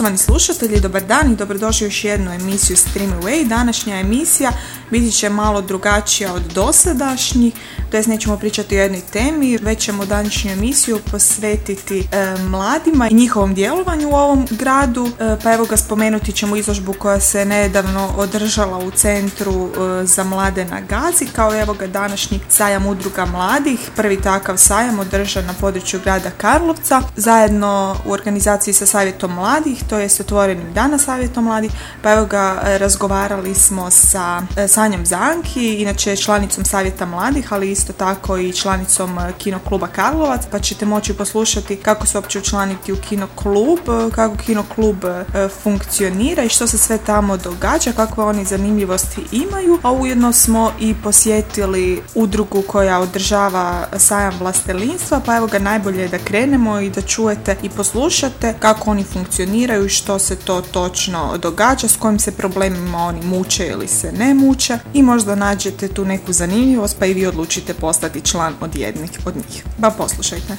Poštovani slušatelji, dobar dan i dobrodošli u još jednu emisiju Stream Away. Današnja emisija biti će malo drugačija od dosadašnjih, to jest nećemo pričati o jednoj temi, već ćemo današnju emisiju posvetiti e, mladima i njihovom djelovanju u ovom gradu. E, pa evo ga spomenuti ćemo izložbu koja se nedavno održala u centru e, za mlade na Gazi, kao evo ga današnji sajam udruga mladih, prvi takav sajam održan na području grada Karlovca, zajedno u organizaciji sa savjetom mladih, to jest otvorenim dana savjetom mladih, pa evo ga razgovarali smo sa Sanjom Zanki, inače članicom savjeta mladih, ali isto tako i članicom e, Kino kluba Karlovac, pa ćete moći poslušati kako se uopće učlaniti u Kino klub, e, kako Kino klub e, funkcionira i što se sve tamo događa, kakve oni zanimljivosti imaju, a ujedno smo i posjetili udrugu koja održava sajam vlastelinstva, pa evo ga najbolje je da krenemo i da čujete i poslušate kako oni funkcioniraju i što se to točno događa, s kojim se problemima oni muče ili se ne muče i možda nađete tu neku zanimljivost pa i vi odlučite postati član od jednih od njih. Pa poslušajte.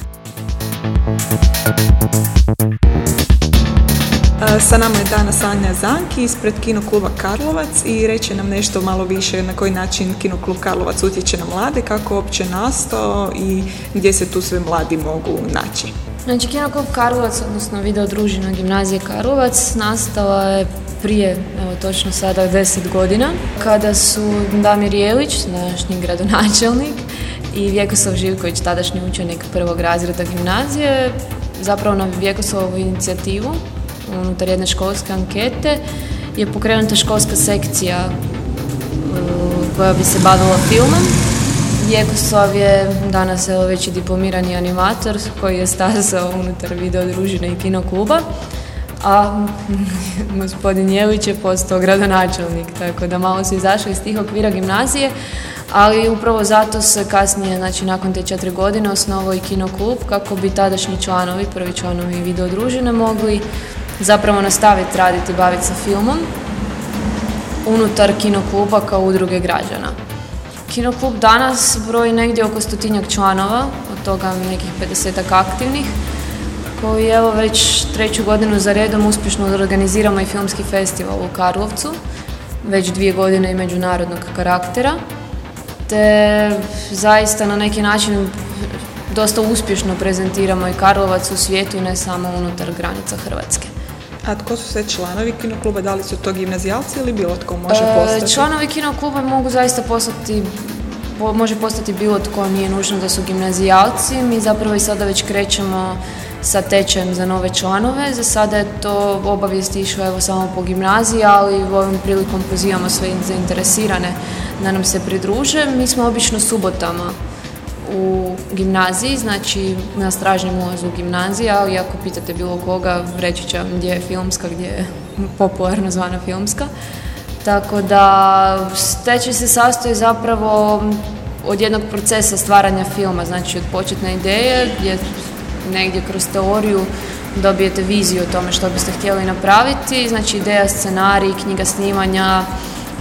Sa nama je danas Sanja Zanki ispred Kino kluba Karlovac i reće nam nešto malo više na koji način Kino klub Karlovac utječe na mlade, kako uopće nastao i gdje se tu sve mladi mogu naći. Znači, Kino klub Karlovac, odnosno video družina gimnazije Karlovac, nastala je prije, evo točno sada, deset godina, kada su Damir Jelić, današnji gradonačelnik, i Vjekoslav Živković, tadašnji učenik prvog razreda gimnazije, zapravo na Vjekoslavovu inicijativu unutar jedne školske ankete je pokrenuta školska sekcija koja bi se bavila filmom. Vjekoslav je danas evo, već i diplomirani animator koji je stazao unutar video družine i kino kluba a gospodin Jelić je postao gradonačelnik, tako da malo se izašao iz tih okvira gimnazije, ali upravo zato se kasnije, znači nakon te četiri godine, osnovao i kino klub kako bi tadašnji članovi, prvi članovi video družine mogli zapravo nastaviti raditi, baviti se filmom unutar kino kluba kao udruge građana. Kino klub danas broji negdje oko stotinjak članova, od toga nekih 50 aktivnih, koji evo već treću godinu za redom uspješno organiziramo i filmski festival u Karlovcu, već dvije godine i međunarodnog karaktera, te zaista na neki način dosta uspješno prezentiramo i Karlovac u svijetu, ne samo unutar granica Hrvatske. A tko su sve članovi kinokluba? Da li su to gimnazijalci ili bilo tko može e, postati? članovi kinokluba mogu zaista postati može postati bilo tko, nije nužno da su gimnazijalci. Mi zapravo i sada već krećemo sa tečajem za nove članove. Za sada je to obavijest išlo evo samo po gimnaziji, ali u ovom prilikom pozivamo sve zainteresirane da nam se pridruže. Mi smo obično subotama u gimnaziji, znači na stražnjem ulazu u gimnaziji, ali ako pitate bilo koga, reći će gdje je filmska, gdje je popularno zvana filmska. Tako da tečaj se sastoji zapravo od jednog procesa stvaranja filma, znači od početne ideje gdje negdje kroz teoriju dobijete viziju o tome što biste htjeli napraviti, znači ideja, scenarij, knjiga snimanja,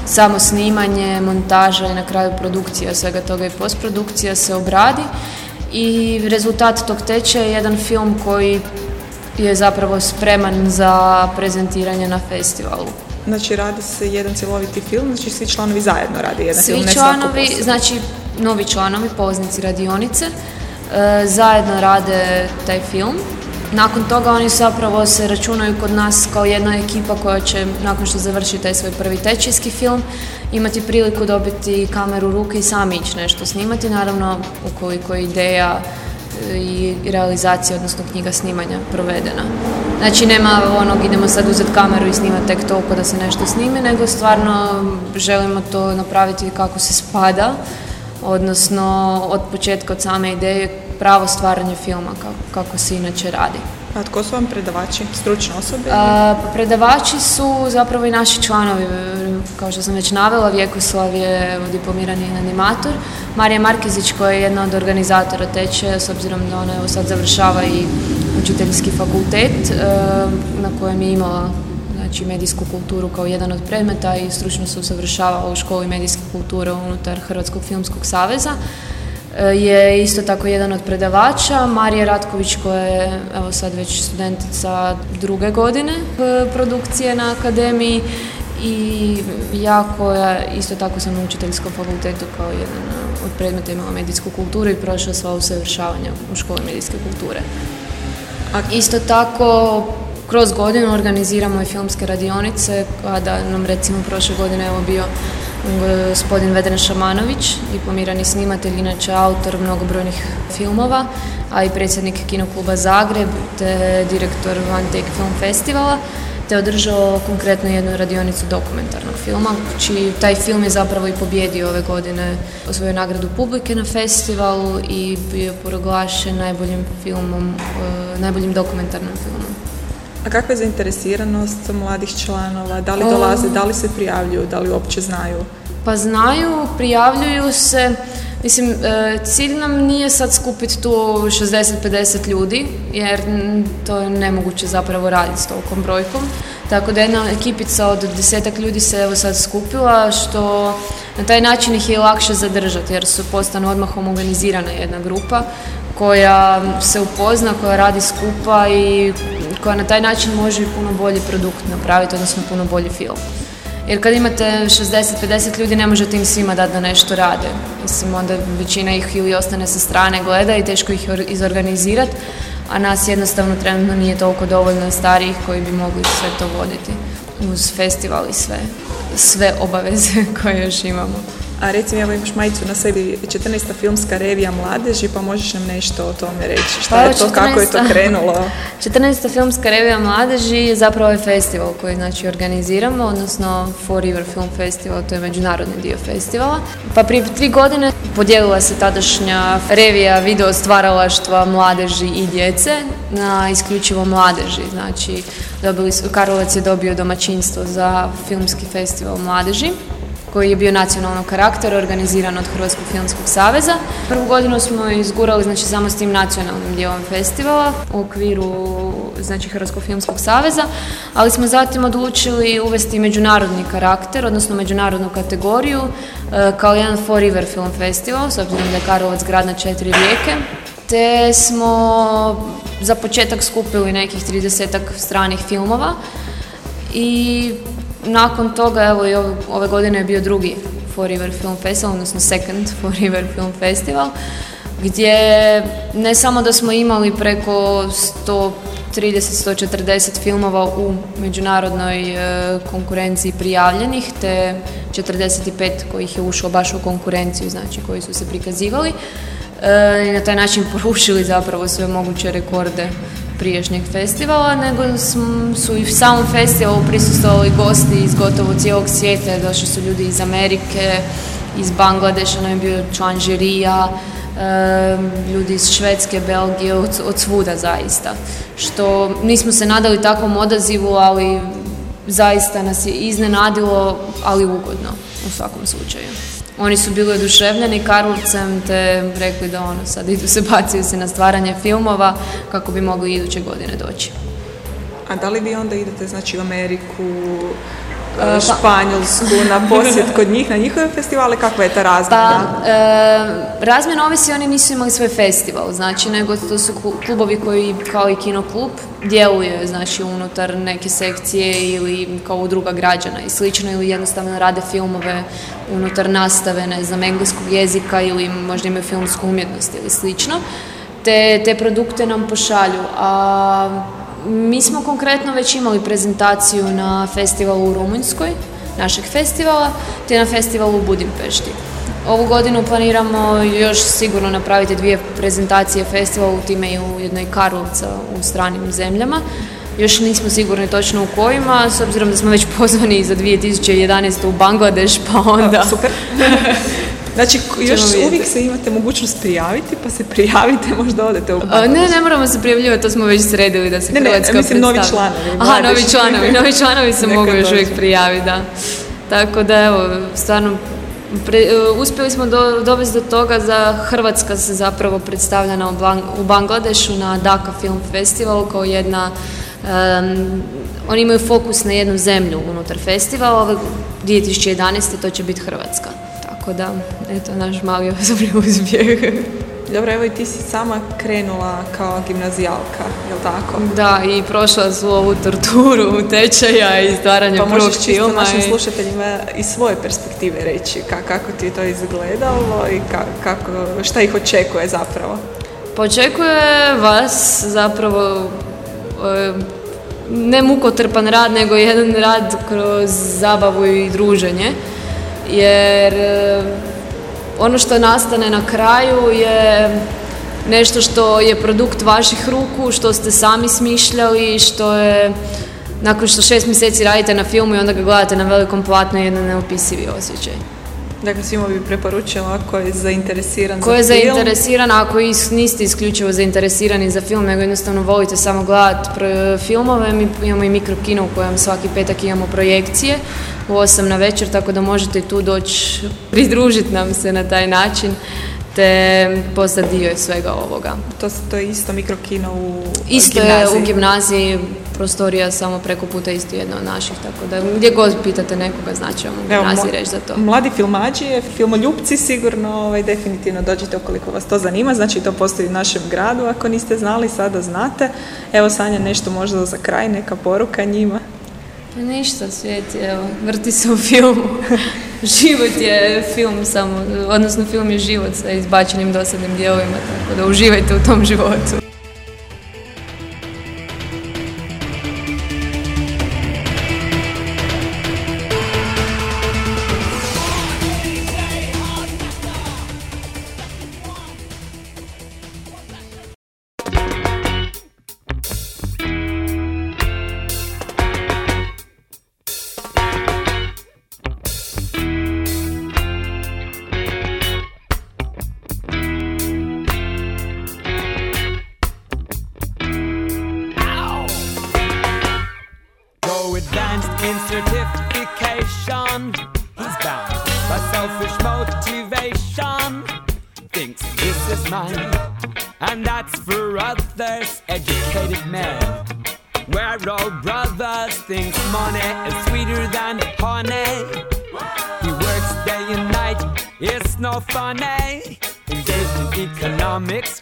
samo snimanje, montaža i na kraju produkcija svega toga i postprodukcija se obradi i rezultat tog tečaja je jedan film koji je zapravo spreman za prezentiranje na festivalu. Znači radi se jedan cjeloviti film, znači svi članovi zajedno radi jedan svi film, ne članovi, znači novi članovi, poznici radionice, E, zajedno rade taj film. Nakon toga oni zapravo se računaju kod nas kao jedna ekipa koja će, nakon što završi taj svoj prvi tečijski film, imati priliku dobiti kameru u ruke i sami ići nešto snimati. Naravno, ukoliko je ideja i realizacija, odnosno knjiga snimanja provedena. Znači nema onog idemo sad uzeti kameru i snimati tek toliko da se nešto snimi, nego stvarno želimo to napraviti kako se spada, odnosno od početka, od same ideje, pravo stvaranje filma kako, kako se inače radi. A tko su vam predavači, stručne osobe? A, pa predavači su zapravo i naši članovi, kao što sam već navela, Vjekoslav je diplomirani animator, Marija Markezić koja je jedna od organizatora teče, s obzirom da ona evo sad završava i učiteljski fakultet e, na kojem je imala znači, medijsku kulturu kao jedan od predmeta i stručno se usavršavala u školi medijske kulture unutar Hrvatskog filmskog saveza. E, je isto tako jedan od predavača, Marija Ratković koja je evo sad već studentica druge godine e, produkcije na akademiji i ja koja isto tako sam na učiteljskom fakultetu kao jedan od predmeta imala medijsku kulturu i prošla sva usavršavanja u školi medijske kulture. A isto tako kroz godinu organiziramo i filmske radionice kada nam recimo prošle godine evo bio gospodin Vedran Šamanović, diplomirani snimatelj, inače autor mnogobrojnih filmova, a i predsjednik Kinokluba Zagreb, te direktor One Take Film Festivala, te održao konkretno jednu radionicu dokumentarnog filma, čiji taj film je zapravo i pobjedio ove godine svoju nagradu publike na festivalu i bio proglašen najboljim filmom, e, najboljim dokumentarnim filmom. A kakva je zainteresiranost mladih članova? Da li dolaze, da li se prijavljuju, da li uopće znaju? Pa znaju, prijavljuju se. Mislim, e, cilj nam nije sad skupiti tu 60-50 ljudi, jer to je nemoguće zapravo raditi s tolikom brojkom. Tako da jedna ekipica od desetak ljudi se evo sad skupila, što na taj način ih je lakše zadržati, jer su postanu odmah homogenizirana jedna grupa koja se upozna, koja radi skupa i koja na taj način može puno bolji produkt napraviti, odnosno puno bolji film. Jer kad imate 60-50 ljudi ne možete im svima dati da nešto rade. Mislim, onda većina ih ili ostane sa strane gleda i teško ih izorganizirati, a nas jednostavno trenutno nije toliko dovoljno starijih koji bi mogli sve to voditi uz festival i sve, sve obaveze koje još imamo. A recimo, evo imaš majicu na sebi 14. filmska revija mladeži, pa možeš nam nešto o tome reći. Šta pa, je to, 14. kako je to krenulo? 14. filmska revija mladeži je zapravo ovaj festival koji znači organiziramo, odnosno Four River Film Festival, to je međunarodni dio festivala. Pa prije tri godine podijelila se tadašnja revija video stvaralaštva mladeži i djece na isključivo mladeži. Znači, dobili su, Karlovac je dobio domaćinstvo za filmski festival mladeži koji je bio nacionalnog karaktera, organiziran od Hrvatskog filmskog saveza. Prvu godinu smo izgurali znači, samo s tim nacionalnim dijelom festivala u okviru znači, Hrvatskog filmskog saveza, ali smo zatim odlučili uvesti međunarodni karakter, odnosno međunarodnu kategoriju e, kao jedan Four River Film Festival, s obzirom da je Karlovac grad na četiri rijeke, te smo za početak skupili nekih 30 stranih filmova i nakon toga, evo i ove godine je bio drugi Four River Film Festival, odnosno second Four River Film Festival, gdje ne samo da smo imali preko 130-140 filmova u međunarodnoj e, konkurenciji prijavljenih, te 45 kojih je ušlo baš u konkurenciju, znači koji su se prikazivali e, i na taj način porušili zapravo sve moguće rekorde priješnjeg festivala, nego su i u samom festivalu prisustvovali gosti iz gotovo cijelog svijeta, došli su ljudi iz Amerike, iz Bangladeša, nam je bio član žirija, ljudi iz Švedske, Belgije, od svuda zaista. Što nismo se nadali takvom odazivu, ali zaista nas je iznenadilo, ali ugodno u svakom slučaju. Oni su bili oduševljeni Karlovcem te rekli da ono sad idu se baciju se na stvaranje filmova kako bi mogli iduće godine doći. A da li vi onda idete znači u Ameriku, Španjolsku na posjet kod njih, na njihove festivale, kakva je ta razmjena? Pa, e, razmjena ovisi, oni nisu imali svoj festival, znači, nego to su klubovi koji, kao i kino klub, djeluje, znači, unutar neke sekcije ili kao udruga građana i slično, ili jednostavno rade filmove unutar nastave, ne znam, engleskog jezika ili možda imaju filmsku umjetnost ili slično. Te, te produkte nam pošalju, a mi smo konkretno već imali prezentaciju na festivalu u Rumunjskoj, našeg festivala, te na festivalu u Budimpešti. Ovu godinu planiramo još sigurno napraviti dvije prezentacije festivalu, time i u jednoj Karlovca u stranim zemljama. Još nismo sigurni točno u kojima, s obzirom da smo već pozvani za 2011. u Bangladeš, pa onda... super. Znači, još uvijek se imate mogućnost prijaviti, pa se prijavite, možda odete u Ne, ne moramo se prijavljivati, to smo već sredili da se ne, Hrvatska ne, mislim novi članovi. Aha, novi članovi, novi članovi se mogu još uvijek prijaviti, da. Tako da, evo, stvarno, uspjeli smo do, dovesti do toga da Hrvatska se zapravo predstavljena u, u Bangladešu na Dhaka Film Festivalu kao jedna oni imaju fokus na jednu zemlju unutar festivala, 2011. to će biti Hrvatska. Tako da, eto, naš mali osobni uspjeh. Dobro, evo i ti si sama krenula kao gimnazijalka, je li tako? Da, i prošla su ovu torturu tečaja i stvaranja pa prvog filma. Pa našim slušateljima iz svoje perspektive reći kako ti je to izgledalo i kako, šta ih očekuje zapravo? Pa očekuje vas zapravo e, ne mukotrpan rad, nego jedan rad kroz zabavu i druženje jer e, ono što nastane na kraju je nešto što je produkt vaših ruku, što ste sami smišljali, što je nakon što šest mjeseci radite na filmu i onda ga gledate na velikom platnu je jedan neopisivi osjećaj. Dakle, svima bi preporučila ako je zainteresiran Ko je zainteresiran, ako niste isključivo zainteresirani za film, nego jednostavno volite samo gledati filmove, mi imamo i mikrokino u kojem svaki petak imamo projekcije u 8 na večer, tako da možete tu doći pridružiti nam se na taj način te postati dio svega ovoga. To, to je isto mikrokino u Isto je u gimnaziji, prostorija samo preko puta isto jedna od naših, tako da gdje god pitate nekoga znači vam u gimnaziji reći za to. Mladi filmađi, filmoljupci sigurno ovaj, definitivno dođite ukoliko vas to zanima, znači to postoji u našem gradu, ako niste znali sada znate. Evo Sanja nešto možda za kraj, neka poruka njima. Pa ništa, svijet evo, vrti se u filmu. život je film samo, odnosno film je život sa izbačenim dosadnim dijelovima, tako da uživajte u tom životu. money. Engaged in economics,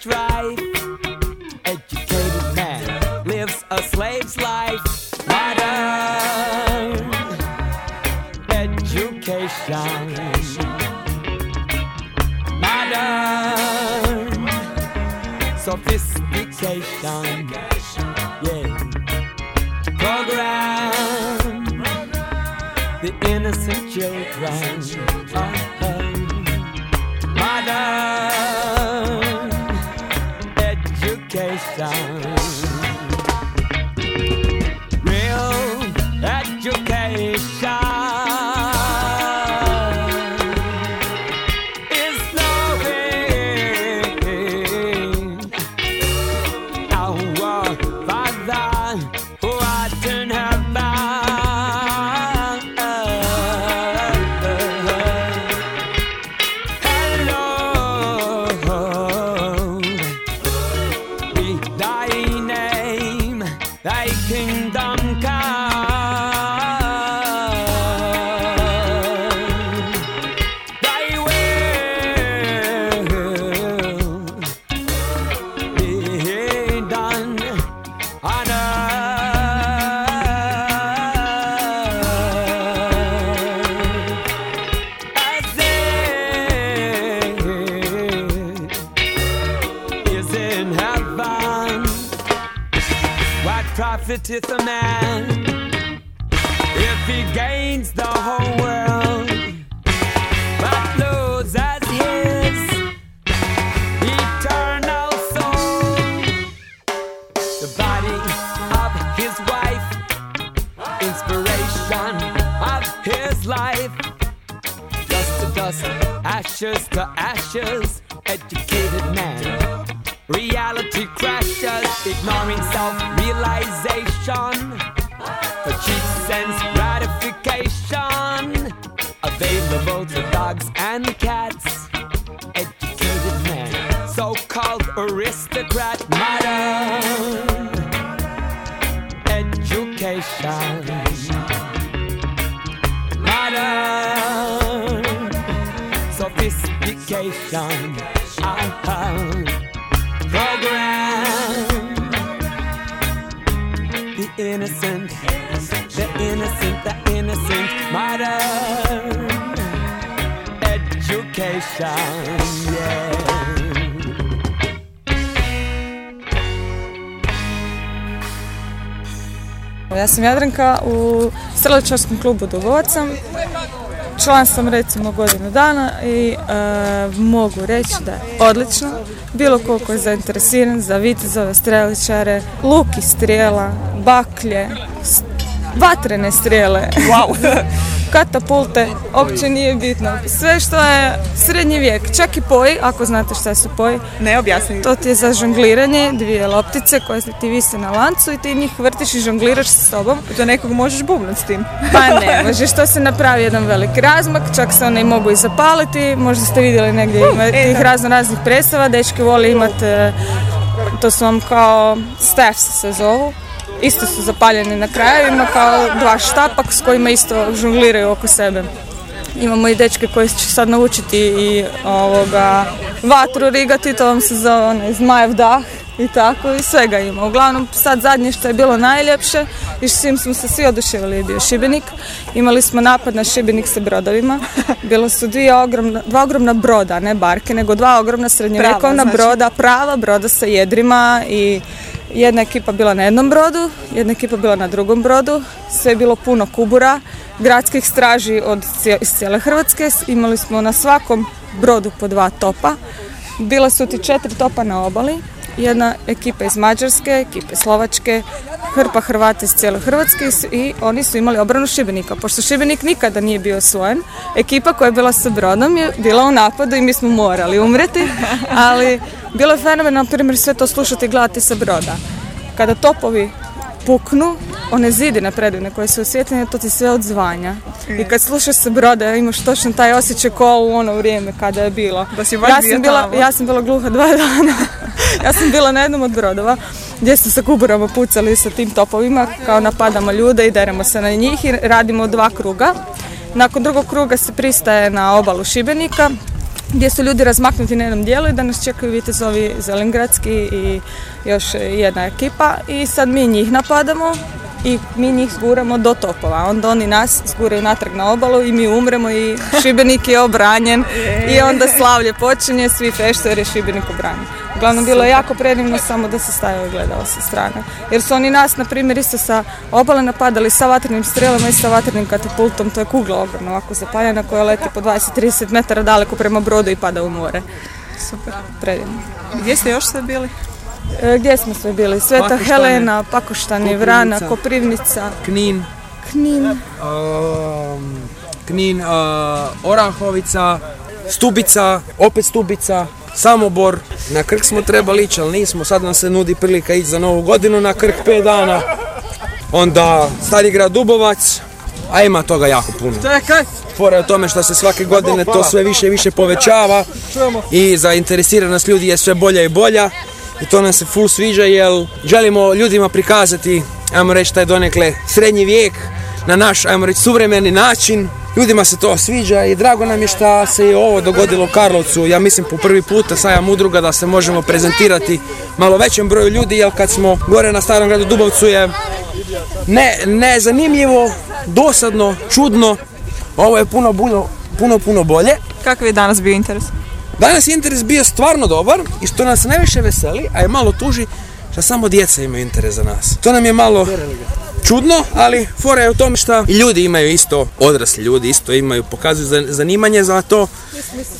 so-called aristocrat, modern education. Modern sophistication. Uh-huh. Program the innocent, the innocent, the innocent. Modern education. Yeah. Ja sam Jadranka u streličarskom klubu Dugovac sam. Član sam recimo godinu dana i e, mogu reći da je odlično. Bilo koliko je zainteresiran za vitezove streličare, luk i strijela, baklje, vatrene strijele, katapulte, uopće nije bitno. Sve što je srednji vijek, čak i poji, ako znate šta su poji, Ne objasni. to ti je za žongliranje, dvije loptice koje ti vise na lancu i ti njih vrtiš i žongliraš sa sobom. Do nekog možeš bubnut s tim. Pa ne, možeš to se napravi jedan veliki razmak, čak se one i mogu i zapaliti, možda ste vidjeli negdje ima e, tih razno raznih predstava, dečki vole imati, e, to su vam kao staffs se zovu, isto su zapaljeni na krajevima kao dva štapa s kojima isto žongliraju oko sebe. Imamo i dečke koji će sad naučiti i ovoga, vatru rigati, to vam se zove onaj zmajev dah i tako i svega ima. Uglavnom sad zadnje što je bilo najljepše i s svim smo se svi oduševili je bio Šibenik. Imali smo napad na Šibenik sa brodovima. Bilo su dvije ogromna, dva ogromna broda, ne barke, nego dva ogromna srednjovjekovna znači. broda, prava broda sa jedrima i jedna ekipa bila na jednom brodu, jedna ekipa bila na drugom brodu, sve je bilo puno kubura, gradskih straži od iz cijele Hrvatske, imali smo na svakom brodu po dva topa, bila su ti četiri topa na obali, jedna ekipa iz Mađarske, ekipa Slovačke, hrpa Hrvata iz cijele Hrvatske i oni su imali obranu Šibenika. Pošto Šibenik nikada nije bio osvojen, ekipa koja je bila sa brodom je bila u napadu i mi smo morali umreti, ali bilo je fenomenalno, na primjer, sve to slušati i gledati sa broda. Kada topovi puknu, one zidine predivne koje su osvjetljene, to ti sve odzvanja. I kad slušaš sa broda, imaš točno taj osjećaj ko u ono vrijeme kada je bilo. Da si baš ja sam bila, tamo. ja sam bila gluha dva dana. ja sam bila na jednom od brodova gdje su sa kuburama pucali sa tim topovima, kao napadamo ljude i deremo se na njih i radimo dva kruga. Nakon drugog kruga se pristaje na obalu Šibenika, gdje su ljudi razmaknuti na jednom dijelu i da nas čekaju vitezovi Zelengradski i još jedna ekipa i sad mi njih napadamo i mi njih zguramo do topova. Onda oni nas zguraju natrag na obalu i mi umremo i Šibenik je obranjen i onda slavlje počinje, svi jer je Šibenik obranjen. Uglavnom bilo je jako predivno samo da se stajao i gledao sa strane. Jer su oni nas, na primjer, isto sa obale napadali sa vatrenim strelama i sa vatrenim katapultom. To je kugla ogromna ovako zapaljena koja leti po 20-30 metara daleko prema brodu i pada u more. Super. Predivno. Gdje ste još sve bili? E, gdje smo sve bili? Sveta Pakoštane, Helena, Pakoštani, Vrana, Koprivnica. Koprivnica, Knin, Knin. um, Knin, uh, Orahovica, Stubica, opet Stubica, Samobor. Na Krk smo trebali ići, ali nismo. Sad nam se nudi prilika ići za novu godinu na Krk 5 dana. Onda Stari grad Dubovac, a ima toga jako puno. Fora je u tome što se svake godine to sve više i više povećava i zainteresiranost ljudi je sve bolja i bolja i to nam se full sviđa jer želimo ljudima prikazati, ajmo reći, taj donekle srednji vijek na naš, ajmo reći, suvremeni način. Ljudima se to sviđa i drago nam je što se i ovo dogodilo u Karlovcu. Ja mislim po prvi puta sajam udruga da se možemo prezentirati malo većem broju ljudi jer kad smo gore na starom gradu Dubovcu je ne, ne zanimljivo, dosadno, čudno. Ovo je puno, puno, puno, puno bolje. Kakav je danas bio interes? Danas je interes bio stvarno dobar i što nas najviše veseli, a je malo tuži, što samo djeca imaju interes za nas. To nam je malo, čudno, ali fora je u tom što i ljudi imaju isto, odrasli ljudi isto imaju, pokazuju za- zanimanje za to.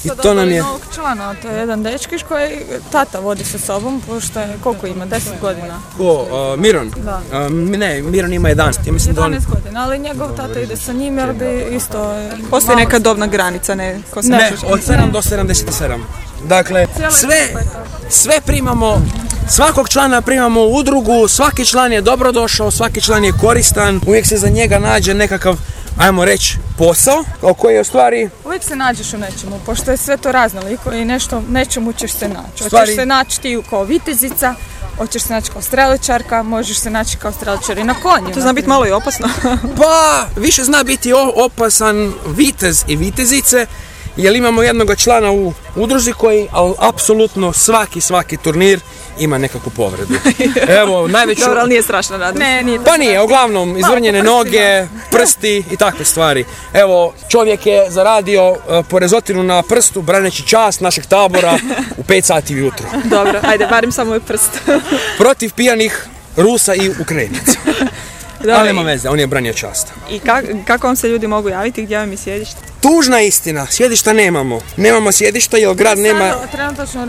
I to nam je... novog člana, to je jedan dečkiš koji tata vodi sa sobom, pošto je, koliko ima, 10 godina. Ko, uh, Miron? Da. Uh, ne, Miron ima 11, ja mislim da on... 11 godina, ali njegov tata ide sa njim jer bi isto... Postoji malo neka dobna granica, ne? Ko se Ne, od 7 do 77. Dakle, sve, sve primamo, svakog člana primamo u udrugu, svaki član je dobrodošao, svaki član je koristan, uvijek se za njega nađe nekakav, ajmo reći, posao, o koji je u stvari Uvijek se nađeš u nečemu, pošto je sve to raznoliko i nešto, nečemu ćeš se naći. Hoćeš Stvari- se naći ti kao vitezica, hoćeš se naći kao streličarka, možeš se naći kao streličar i na konju. To zna biti malo i opasno. Pa, više zna biti opasan vitez i vitezice, jer imamo jednog člana u udruzi koji, al, apsolutno svaki, svaki turnir ima nekakvu povredu. Evo, najveću... Dobro, ali nije strašno nadam. Ne, nije to Pa nije, uglavnom izvrnjene po noge, prsti i takve stvari. Evo, čovjek je zaradio e, porezotinu na prstu braneći čast našeg tabora u 5 sati ujutro. Dobro, ajde, barim samo ovaj prst. Protiv pijanih Rusa i Ukrajinaca. Ali nema veze, on je branio čast. I kak- kako vam se ljudi mogu javiti, gdje vam je sjedište? Tužna istina, sjedišta nemamo. Nemamo sjedišta jer grad nema... Sada trenutačno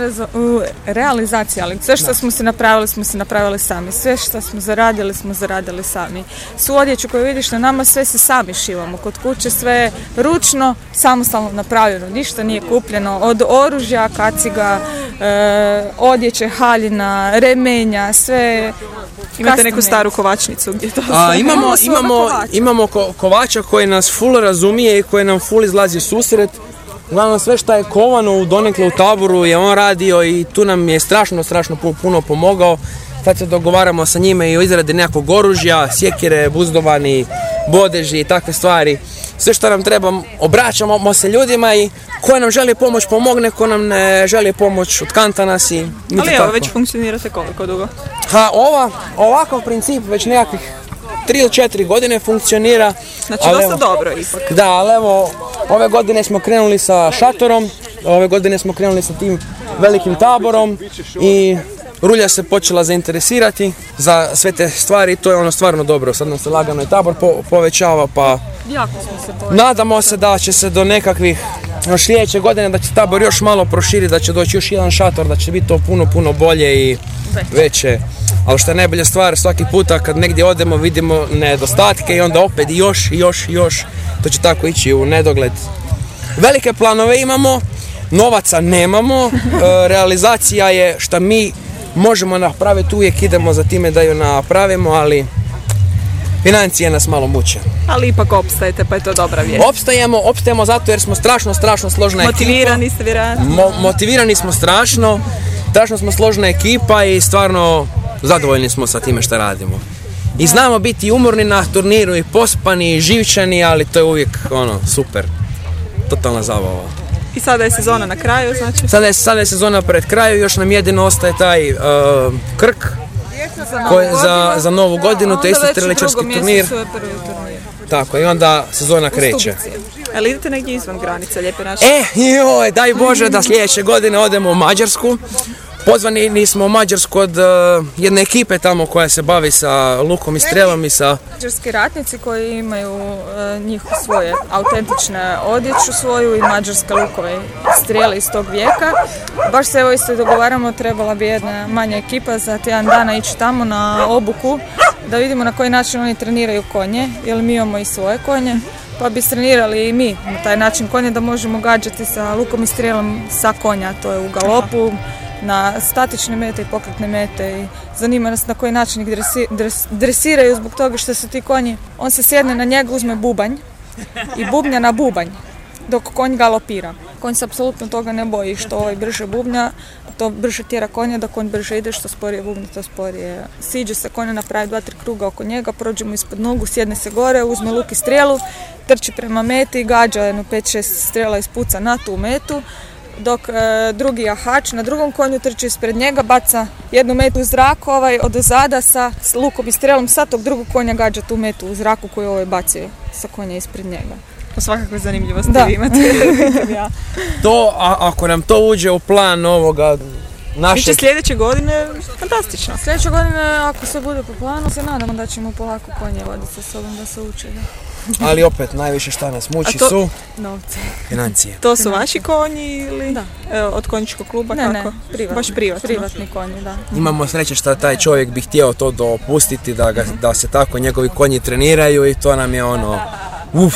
realizaciji, ali sve što smo se napravili, smo se napravili sami. Sve što smo zaradili, smo zaradili sami. Svu odjeću koju vidiš na nama, sve se sami šivamo. Kod kuće sve je ručno, samostalno napravljeno. Ništa nije kupljeno. Od oružja, kaciga, e, odjeće, haljina, remenja, sve Imate custom neku staru kovačnicu gdje to A, imamo, Imamo kovača. imamo ko- kovača koji nas full razumije i koji nam full izlazi u susret. Uglavnom sve što je kovano u donekle u taboru je on radio i tu nam je strašno, strašno pu- puno pomogao. Sad se dogovaramo sa njime i o izradi nekakvog oružja, sjekire, buzdovani, bodeži i takve stvari. Sve što nam treba, obraćamo se ljudima i ko nam želi pomoć pomogne, ko nam ne želi pomoć otkanta nas i mi to Ali evo, tako. već funkcionirate koliko dugo? Ha, ova, ovakav princip već nekakvih 3 ili 4 godine funkcionira. Znači, ali dosta dobro ipak. Da, ali evo, ove godine smo krenuli sa šatorom, ove godine smo krenuli sa tim velikim taborom i Rulja se počela zainteresirati za sve te stvari i to je ono stvarno dobro. Sad nam se lagano i tabor po- povećava pa Jako smo se po... nadamo se da će se do nekakvih još sljedeće godine da će tabor još malo proširiti, da će doći još jedan šator, da će biti to puno, puno bolje i veće. Ali što je najbolja stvar, svaki puta kad negdje odemo vidimo nedostatke i onda opet još još još. To će tako ići u nedogled. Velike planove imamo, novaca nemamo, e, realizacija je što mi možemo napraviti, uvijek idemo za time da ju napravimo, ali financije nas malo muče. Ali ipak opstajete, pa je to dobra vijest. Opstajemo, opstajemo zato jer smo strašno, strašno složna ekipa. Motivirani ste vjerojatno. Mo- motivirani smo strašno, strašno smo složna ekipa i stvarno zadovoljni smo sa time što radimo. I znamo biti umorni na turniru i pospani i živčani, ali to je uvijek ono, super. Totalna zabava. I sada je sezona na kraju, znači. Sada je, sada je sezona pred kraju, još nam jedino ostaje taj uh, krk koji, za, za novu godinu, to je isto turnir. prvi turnir. Tako, i onda sezona kreće. Ali idete negdje izvan granica, lijepe naše. E, joj, daj Bože da sljedeće godine odemo u Mađarsku. Pozvani smo u Mađarsku od uh, jedne ekipe tamo koja se bavi sa lukom i strelom i sa... Mađarski ratnici koji imaju e, njih svoje autentične odjeću svoju i mađarske lukove i strijele iz tog vijeka. Baš se evo isto dogovaramo, trebala bi jedna manja ekipa za tjedan dana ići tamo na obuku da vidimo na koji način oni treniraju konje, jer mi imamo i svoje konje. Pa bi trenirali i mi na taj način konje da možemo gađati sa lukom i strijelom sa konja, to je u galopu, na statične mete i pokretne mete i zanima nas na koji način ih dresi- dres- dresiraju zbog toga što su ti konji. On se sjedne na njega, uzme bubanj i bubnja na bubanj dok konj galopira. Konj se apsolutno toga ne boji što ovaj brže bubnja, to brže tjera konja da konj brže ide, što sporije bubnja, to sporije. Siđe se konja, napravi dva, tri kruga oko njega, prođe mu ispod nogu, sjedne se gore, uzme luk i strijelu, trči prema meti, gađa jedno 5-6 strela ispuca na tu metu, dok e, drugi jahač na drugom konju trči ispred njega, baca jednu metu u zrak ovaj, od zada sa lukom i strelom sa tog drugog konja gađa tu metu u zraku koju ovaj bacio sa konja ispred njega. To svakako zanimljivosti Da. vi imate. Ja. To, a, ako nam to uđe u plan ovoga Biće našeg sljedeće godine fantastično. Sljedeće godine, ako se bude po planu, se nadamo da ćemo polako konje voditi sa sobom da se uče. Da. Ali opet najviše šta nas muči to- su Novce. financije. To su vaši konji ili Da. e, od konjičkog kluba Ne, kako? ne, privatni. Baš privatno. Privatni konji, da. Imamo sreće što taj čovjek bi htio to dopustiti da, ga, da se tako njegovi konji treniraju i to nam je ono uf,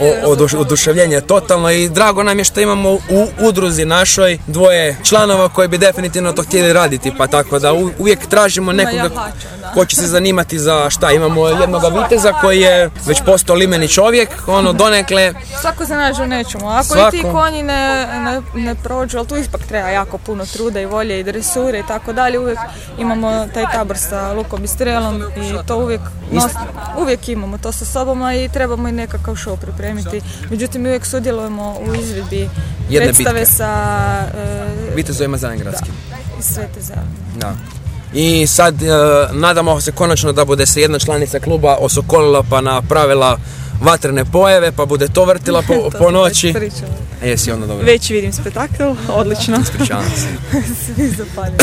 o, oduš- oduševljenje totalno i drago nam je što imamo u udruzi našoj dvoje članova koji bi definitivno to htjeli raditi pa tako da u- uvijek tražimo nekoga ko će se zanimati za šta imamo jednog viteza koji je već postao limeni čovjek ono donekle Svako se nađe u nečemu. Ako i ti Svako. konji ne, ne, ne prođu, ali tu ipak treba jako puno truda i volje i dresure i tako dalje, uvijek imamo taj tabor sa lukom i strelom i to uvijek, nos, uvijek imamo to sa sobom, i trebamo i nekakav show pripremiti. Međutim, mi uvijek sudjelujemo u izvedbi Jedne predstave bitke. sa e, vitezovima Zanegradskim. Svete Zelene. Da. I sad e, nadamo se konačno da bude se jedna članica kluba osokolila pa napravila vatrene pojeve pa bude to vrtila po, To po noći. E, Jesi onda dobro. Već vidim spektakl, odlično. Ispričavam se. Svi zapaljeni.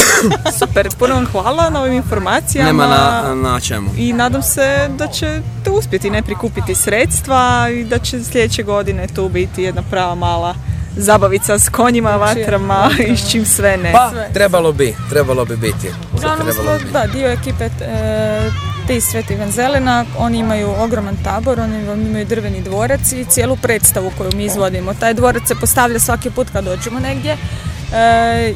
Super, puno vam hvala na ovim informacijama. Nema na, na čemu. I nadam se da ćete uspjeti ne prikupiti sredstva i da će sljedeće godine tu biti jedna prava mala zabavica s konjima, vatrama i s čim sve ne. Pa, trebalo bi, trebalo bi biti. Uglavnom Trebalo smo, bi. da, dio ekipe e, ti Sveti Vanzelina, oni imaju ogroman tabor, oni vam imaju drveni dvorac i cijelu predstavu koju mi izvodimo. Taj dvorac se postavlja svaki put kad dođemo negdje. E,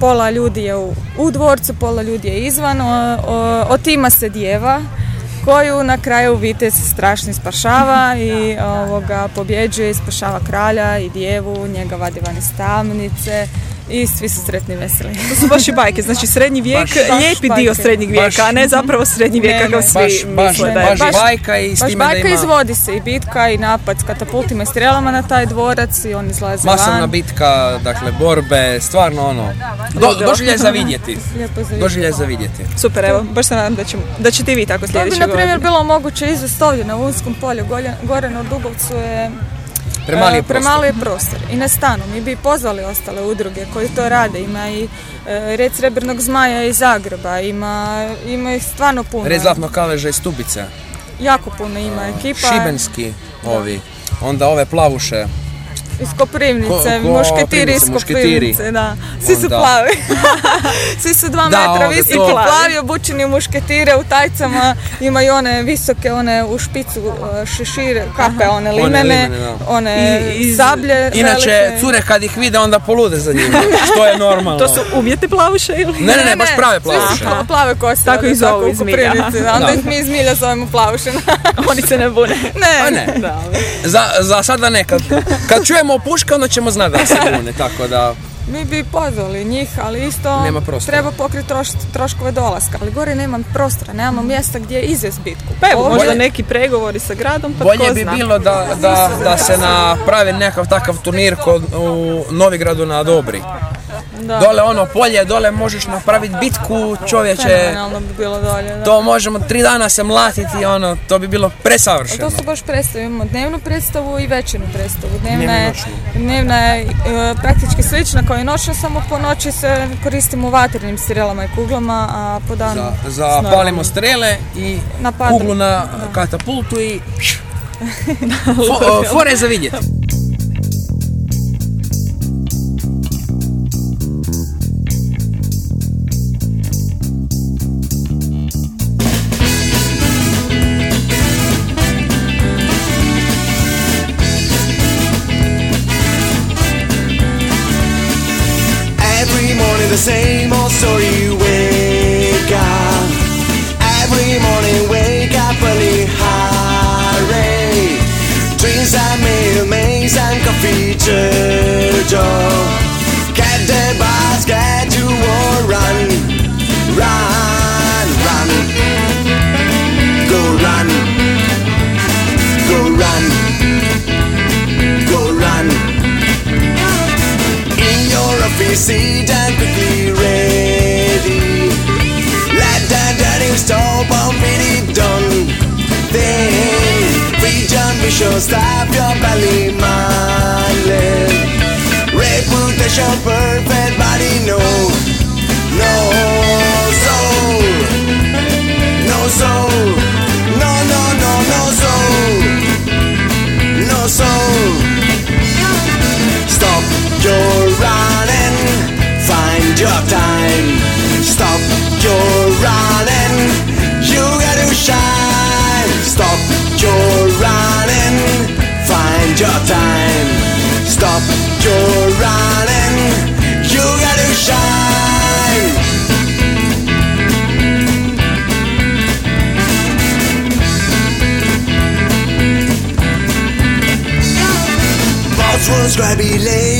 pola ljudi je u, u dvorcu, pola ljudi je izvan, o, o, od tima se djeva koju na kraju vitez strašno spašava i ovoga, pobjeđuje i spašava kralja i djevu, njega vadi van iz tamnice i svi su sretni i veseli. To su baš i bajke, znači srednji vijek, Baš- baš lijepi bajke. dio srednjeg vijeka, a ne zapravo srednji vijek kakav svi Baš, baš, misle da je. baš, Baš- bajka i s Baš time da bajka ima izvodi se i bitka i napad s katapultima i strelama na taj dvorac i on izlaze masovna van. bitka, dakle borbe, stvarno ono, do, doživljaj za vidjeti. Doživljaj za vidjeti. Super, evo, baš se nadam da, ćemo, da ćete i vi tako To bi, sljedeće na primjer, godine. bilo moguće izvesti ovdje na Unskom polju, gore, gore na Dubovcu je Premali je e, prostor. premali je prostor i ne stanu. Mi bi pozvali ostale udruge koji to rade. Ima i e, Red Srebrnog zmaja iz Zagreba, ima, ima ih stvarno puno. Red zlatnog kaleža i stubice, Jako puno ima ekipa. šibenski ovi, onda ove plavuše, Iz Koprivnice, Ko- ko- mušketiri iz Koprivnice, da. Svi su Onda- plavi. Svi su dva Da, metra visoki, to- plavi, obučeni u mušketire, u tajcama, imaju one visoke, one u špicu e, šešire, kape, one limene, limene, da. one I- iz- sablje Inače, velike. cure kad ih vide onda polude za njima, što je normalno. To su umjetne plavuše ili? Ne, ne, ne, baš prave Svi su plavuše. pla- plave koste. Tako i zovu u iz Milja. Koprivnici, da, Onda Da. ih mi iz milja zovemo plavušena. Oni se ne bune. ne, A ne. Da, Za, za sada ne, kad, kad čujemo puške onda ćemo znati da se bune, tako da... Mi bi pozvali njih, ali isto Nema treba pokriti troš, troškove dolaska. Ali gore nemam prostora, nemamo mjesta gdje izvest bitku. Pa evo, možda neki pregovori sa gradom, pa Bolje tko bi zna. bilo da, da, da se napravi nekakav takav turnir kod, u Novigradu na Dobri. Da. Dole ono polje, dole možeš napraviti bitku, čovječe. Fenomenalno bi bilo dolje. Da. To možemo tri dana se mlatiti, ono, to bi bilo A presavršeno. to su baš predstave, imamo dnevnu predstavu i večernu predstavu. Dnevna je, dnevna je e, praktički slična kao i noćna, samo po noći se koristimo vatrenim strelama i kuglama, a po danu Za, s za normalnim. palimo strele i kuglu na katapultu i... Fo, fore za vidjeti. Same old story sedan quickly ready. Let the dirty stall on it done. Then free John Bishop Stop your belly my man. Reputation perfect body no no soul no soul no no no no soul no soul stop your time. Stop your running. You gotta shine. Stop your running. Find your time. Stop your running. You gotta shine. Boss was scrappy late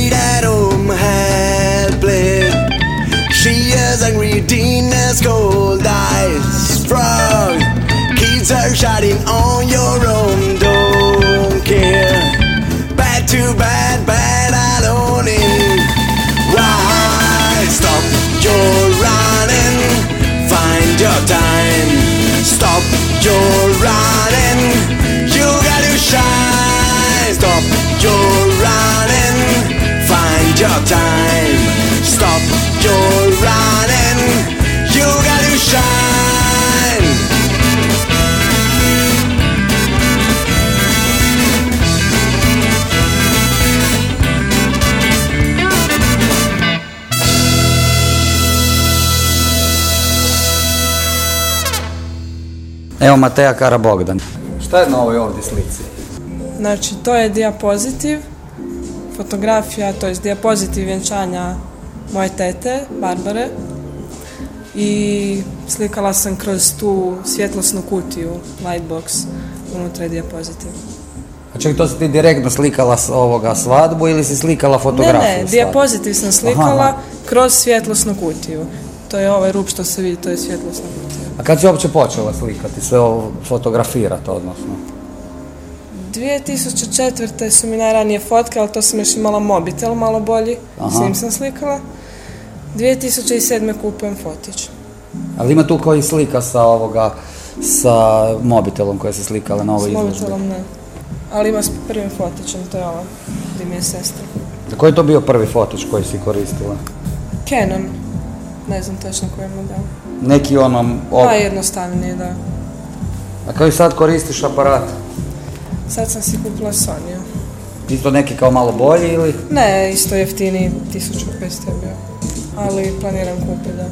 She is angry, Dina's cold eyes. Frog, kids are shouting on your own, don't care. Bad to bad, bad alone in. Evo Mateja Kara Bogdan. Šta je na ovoj ovdje slici? Znači, to je diapozitiv, fotografija, to je diapozitiv vjenčanja moje tete, Barbare. I slikala sam kroz tu svjetlosnu kutiju, lightbox, unutra je diapozitiv. A ček, to si ti direktno slikala s ovoga svadbu ili si slikala Ne, fotografiju? ne, svadbe? diapozitiv sam slikala Aha. kroz svjetlosnu kutiju. To je ovaj rup što se vidi, to je svjetlosna kutija. A kad si uopće počela slikati, sve ovo fotografirati, odnosno? 2004. su mi najranije fotke, ali to sam još imala mobitel malo bolji, Aha. s njim sam slikala. 2007. kupujem fotić. Ali ima tu koji slika sa ovoga, sa mobitelom koja se slikala na ovoj S izložbi. mobitelom ne. Ali ima s prvim fotićem, to je ova, gdje mi je sestra. Koji je to bio prvi fotić koji si koristila? Canon, ne znam točno koji model. Neki onom... o- Najjednostavniji, da. A koji sad koristiš aparat? Sad sam si kupila Sony. Isto neki kao malo bolji ili? Ne, isto jeftiniji, 1500 je bio. Ali planiram kupiti, da.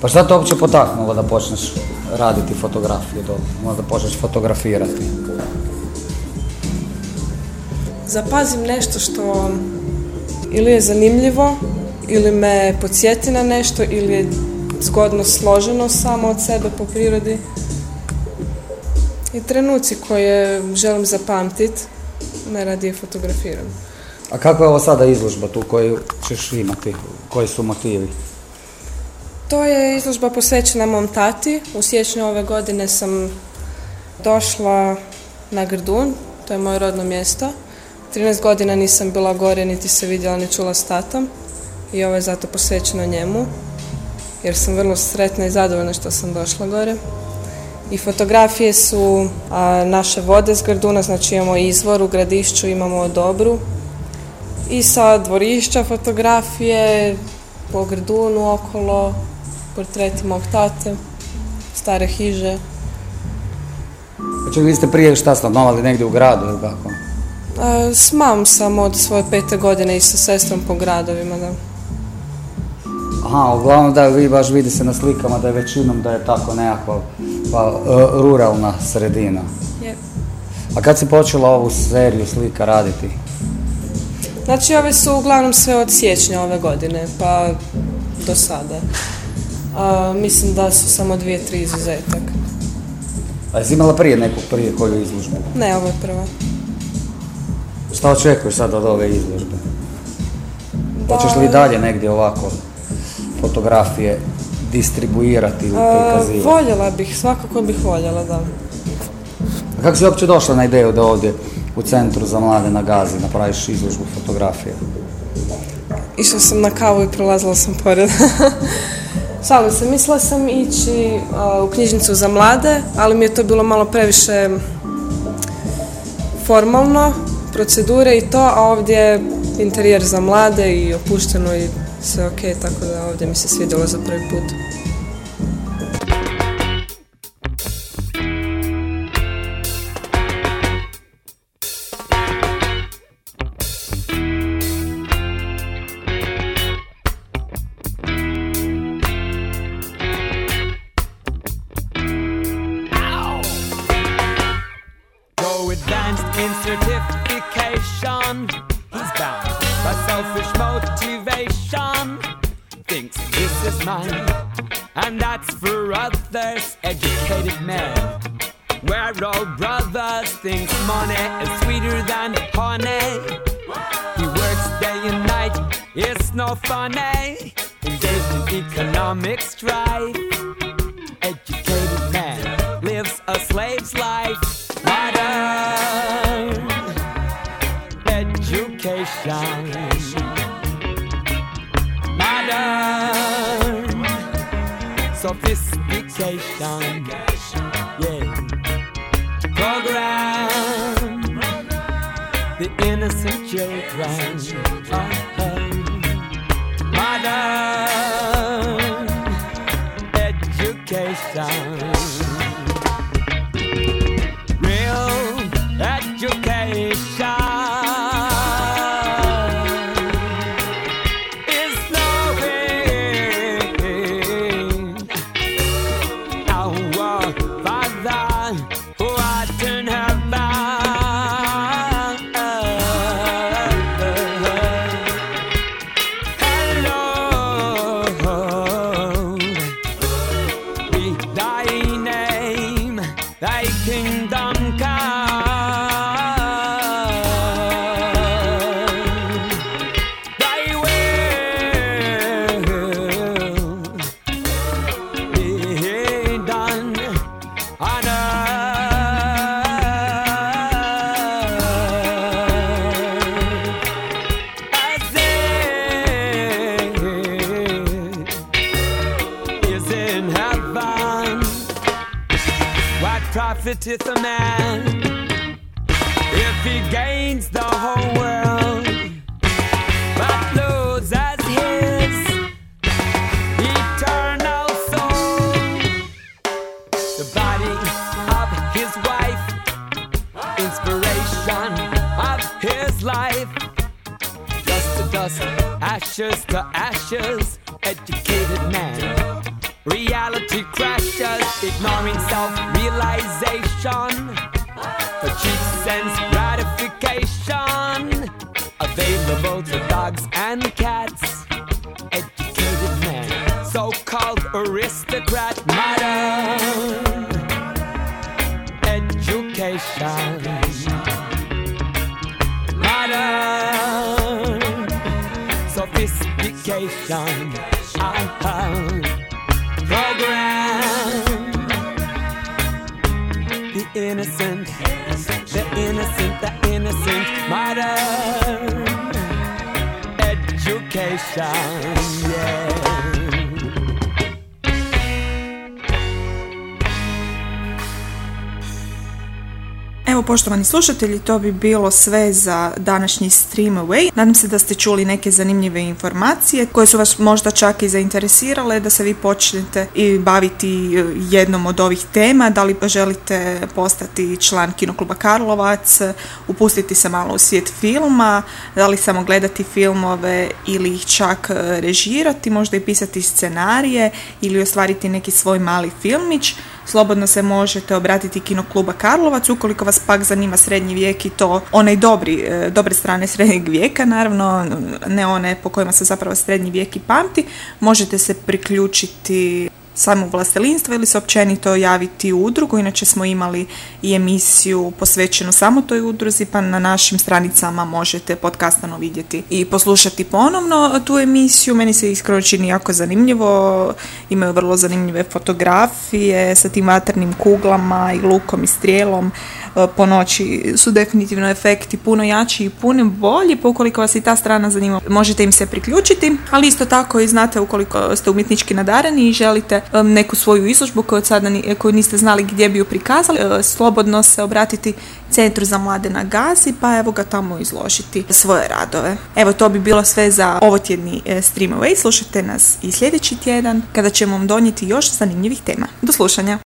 Pa šta te uopće potaknulo da počneš raditi fotografiju, da možda počneš fotografirati? zapazim nešto što ili je zanimljivo, ili me podsjeti na nešto, ili je zgodno složeno samo od sebe po prirodi. I trenuci koje želim zapamtit, ne radi fotografiram. A kakva je ovo sada izložba tu koju ćeš imati? Koji su motivi? To je izložba posvećena mom tati. U siječnju ove godine sam došla na Grdun, to je moje rodno mjesto. 13 godina nisam bila gore, niti se vidjela, ni čula s tatom. I ovo je zato posvećeno njemu, jer sam vrlo sretna i zadovoljna što sam došla gore. I fotografije su a, naše vode s Grduna, znači imamo izvor u gradišću, imamo dobru. I sa dvorišća fotografije, po Grdunu okolo, portreti mog tate, stare hiže. Znači vi ste prije šta stanovali negdje u gradu ili kako? A, S mam sam od svoje pete godine i sa sestrom po gradovima, da. Aha, uglavnom da vi baš vidi se na slikama da je većinom da je tako nekakva pa, e, ruralna sredina. Je. A kad si počela ovu seriju slika raditi? Znači ove su uglavnom sve od siječnja ove godine, pa do sada. A, mislim da su samo dvije, tri izuzetak. A jesi imala prije nekog prije koju izložbu? Ne, ovo je prva. Šta očekuješ sad od ove izložbe? Da- Hoćeš li i dalje negdje ovako fotografije distribuirati ili prikazivati? voljela bih, svakako bih voljela, da. A kako si uopće došla na ideju da ovdje u Centru za mlade na Gazi napraviš izložbu fotografije? Išla sam na kavu i prolazila sam pored. Šalim se, mislila sam ići a, u knjižnicu za mlade, ali mi je to bilo malo previše formalno, procedure i to, a ovdje je interijer za mlade i opušteno i sve ok, tako da ovdje mi se svidjelo za prvi put. And that's for others, educated men. Where all brothers think money is sweeter than honey. He works day and night, it's no funny. Engaged in economic strife. Educated man lives a slave's life. Modern education. Sophistication. Yeah. Program the innocent children. Uh-huh. Modern the innocent, the innocent, the innocent. Modern education. Yeah. Evo poštovani slušatelji, to bi bilo sve za današnji Stream Away. Nadam se da ste čuli neke zanimljive informacije koje su vas možda čak i zainteresirale da se vi počnete i baviti e, jednom od ovih tema, da li želite postati član Kinokluba Karlovac, upustiti se malo u svijet filma, da li samo gledati filmove ili ih čak e, režirati, možda i pisati scenarije ili ostvariti neki svoj mali filmić. Slobodno se možete obratiti Kinokluba Karlovac ukoliko vas pak zanima srednji vijek i to onaj dobri, e, dobre strane srednjeg vijeka, naravno ne one po kojima se zapravo srednji vijek i pamti. Možete se priključiti samo vlastelinstva ili se općenito javiti u udrugu. Inače smo imali i emisiju posvećenu samo toj udruzi, pa na našim stranicama možete podcastano vidjeti i poslušati ponovno tu emisiju. Meni se iskreno čini jako zanimljivo. Imaju vrlo zanimljive fotografije sa tim vatrnim kuglama i lukom i strijelom. E, Po noći su definitivno efekti puno jači i puno bolji, pa ukoliko vas i ta strana zanima, možete im se priključiti, ali isto tako i znate ukoliko ste umjetnički nadareni i želite neku svoju izložbu koju, sada koju niste znali gdje bi ju prikazali, e, slobodno se obratiti Centru za mlade na Gazi, pa evo ga tamo izložiti svoje radove. Evo to bi bilo sve za ovotjedni e, Stream Away. Slušajte nas i sljedeći tjedan kada ćemo vam donijeti još zanimljivih tema. Do slušanja!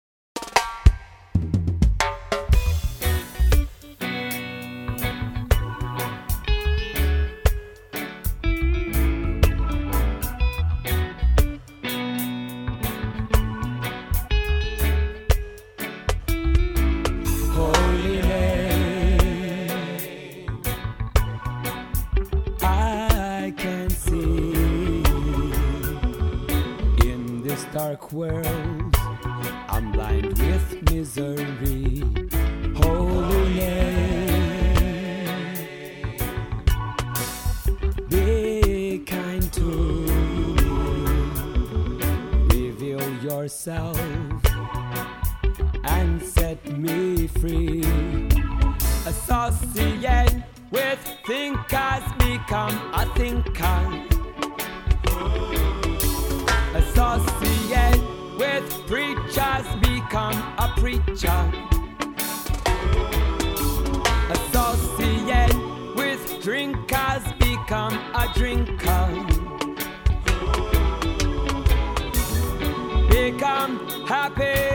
become a drinker. Become happy.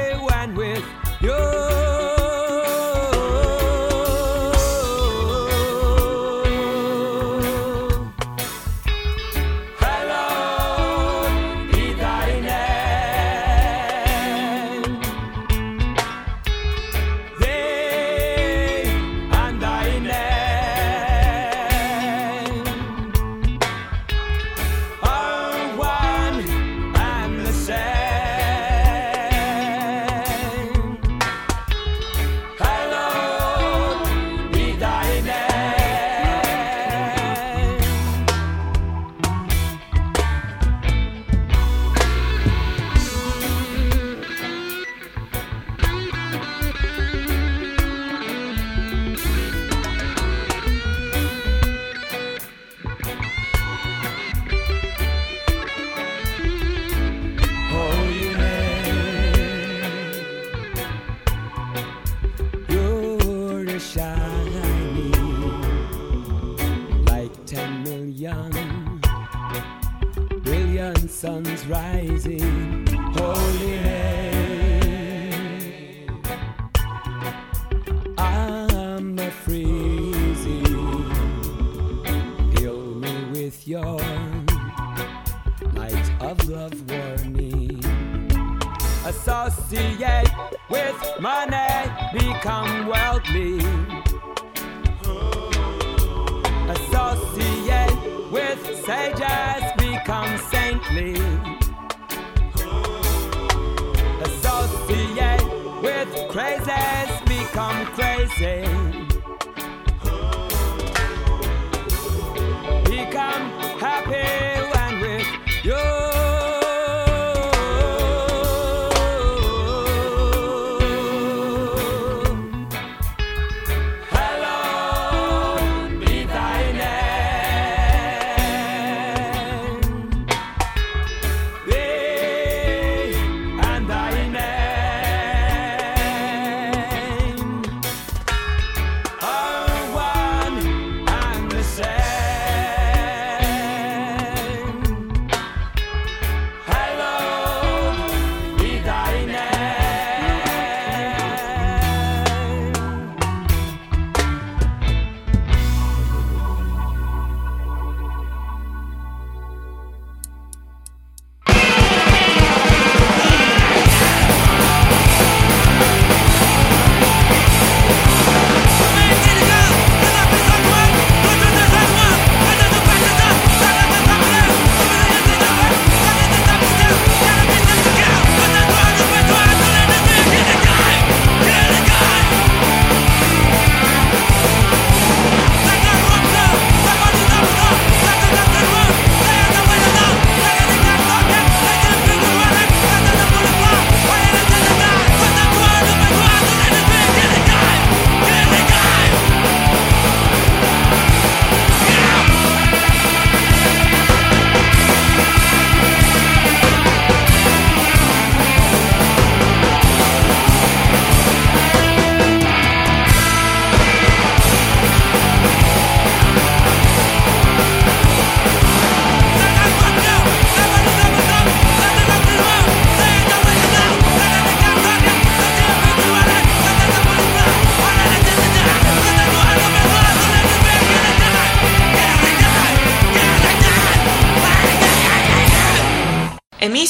associate with money, become wealthy. Associate with sages, become saintly. Associate with crazies, become crazy.